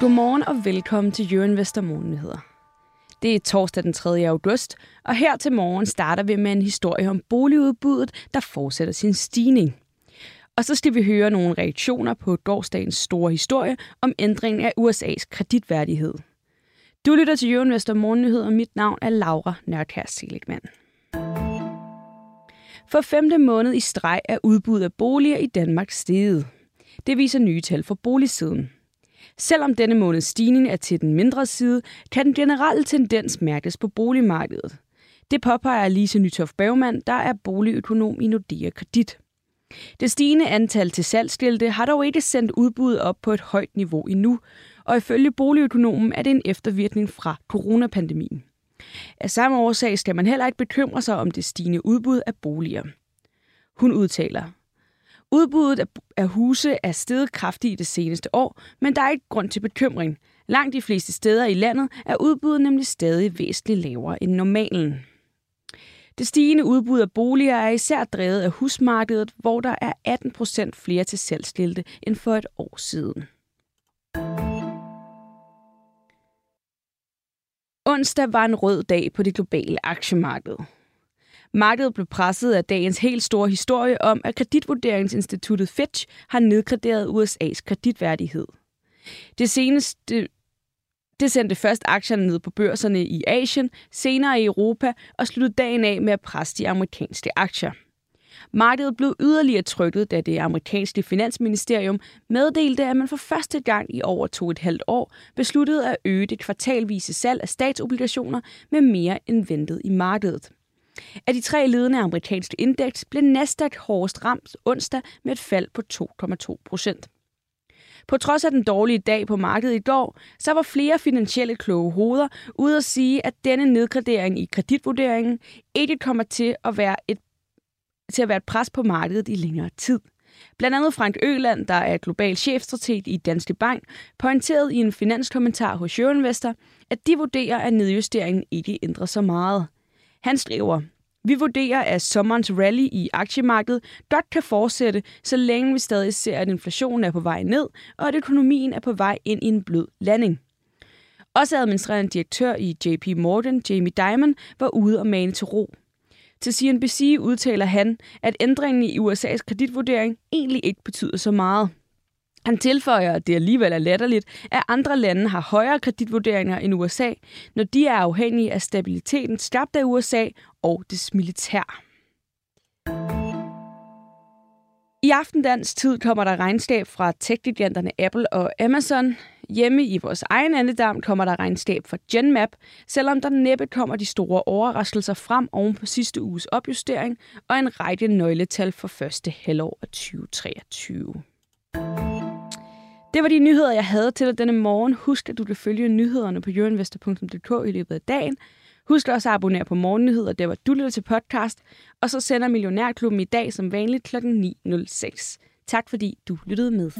Godmorgen og velkommen til Jørgen Vester Morgennyheder. Det er torsdag den 3. august, og her til morgen starter vi med en historie om boligudbuddet, der fortsætter sin stigning. Og så skal vi høre nogle reaktioner på gårdsdagens store historie om ændringen af USA's kreditværdighed. Du lytter til Jørgen Vester Morgennyheder, og mit navn er Laura Nørkær Seligman. For femte måned i streg er udbuddet af boliger i Danmark steget. Det viser nye tal for boligsiden. Selvom denne måneds stigning er til den mindre side, kan den generelle tendens mærkes på boligmarkedet. Det påpeger Lise Nytoff Bergmann, der er boligøkonom i Nordea Kredit. Det stigende antal til salgsskilte har dog ikke sendt udbuddet op på et højt niveau endnu, og ifølge boligøkonomen er det en eftervirkning fra coronapandemien. Af samme årsag skal man heller ikke bekymre sig om det stigende udbud af boliger. Hun udtaler, Udbuddet af huse er steget kraftigt i det seneste år, men der er ikke grund til bekymring. Langt de fleste steder i landet er udbuddet nemlig stadig væsentligt lavere end normalen. Det stigende udbud af boliger er især drevet af husmarkedet, hvor der er 18 procent flere til salgsskilte end for et år siden. Onsdag var en rød dag på det globale aktiemarked. Markedet blev presset af dagens helt store historie om, at kreditvurderingsinstituttet Fitch har nedgraderet USA's kreditværdighed. Det seneste det sendte først aktierne ned på børserne i Asien, senere i Europa og sluttede dagen af med at presse de amerikanske aktier. Markedet blev yderligere trykket, da det amerikanske finansministerium meddelte, at man for første gang i over to et halvt år besluttede at øge det kvartalvise salg af statsobligationer med mere end ventet i markedet. Af de tre ledende amerikanske indeks blev Nasdaq hårdest ramt onsdag med et fald på 2,2 procent. På trods af den dårlige dag på markedet i går, så var flere finansielle kloge hoveder ude at sige, at denne nedgradering i kreditvurderingen ikke kommer til at være et til at være et pres på markedet i længere tid. Blandt andet Frank Øland, der er global chefstrateg i Danske Bank, pointerede i en finanskommentar hos Euroinvestor, at de vurderer, at nedjusteringen ikke ændrer så meget. Han skriver, vi vurderer, at sommerens rally i aktiemarkedet godt kan fortsætte, så længe vi stadig ser, at inflationen er på vej ned, og at økonomien er på vej ind i en blød landing. Også administrerende direktør i JP Morgan, Jamie Dimon, var ude og mane til ro. Til CNBC udtaler han, at ændringen i USA's kreditvurdering egentlig ikke betyder så meget. Han tilføjer, at det alligevel er latterligt, at andre lande har højere kreditvurderinger end USA, når de er afhængige af stabiliteten skabt af USA og dets militær. I aftendans tid kommer der regnskab fra tech Apple og Amazon. Hjemme i vores egen andedam kommer der regnskab fra Genmap, selvom der næppe kommer de store overraskelser frem oven på sidste uges opjustering og en række nøgletal for første halvår af 2023. Det var de nyheder, jeg havde til dig denne morgen. Husk, at du kan følge nyhederne på jørinvestor.dk i løbet af dagen. Husk også at abonnere på Morgennyheder, der var du lytter til podcast. Og så sender Millionærklubben i dag som vanligt kl. 9.06. Tak fordi du lyttede med.